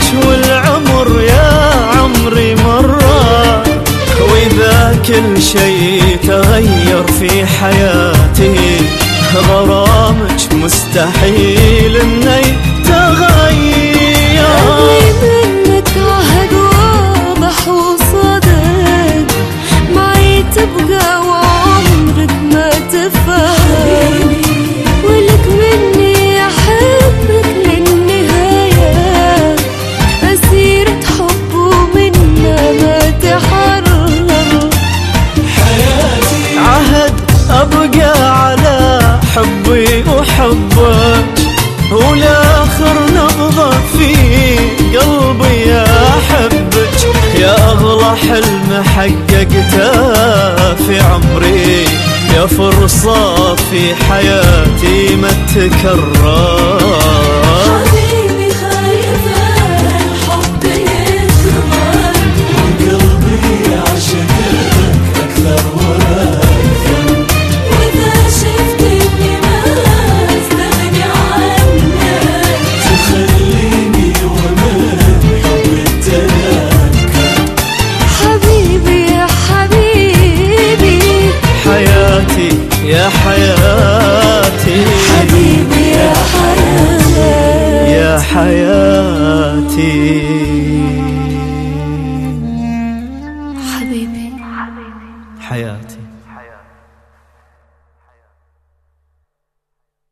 وقت والعمر يا عمري مرة وإذا كل شيء تغير في حياتي غرامك مستحيل وحبك ولاخر نبضة في قلبي احبك يا اغلى حلم حققته في عمري يا فرصة في حياتي ما تكرر. حياتي. حبيبي يا حياتي يا حياتي. حبيبي. حياتي.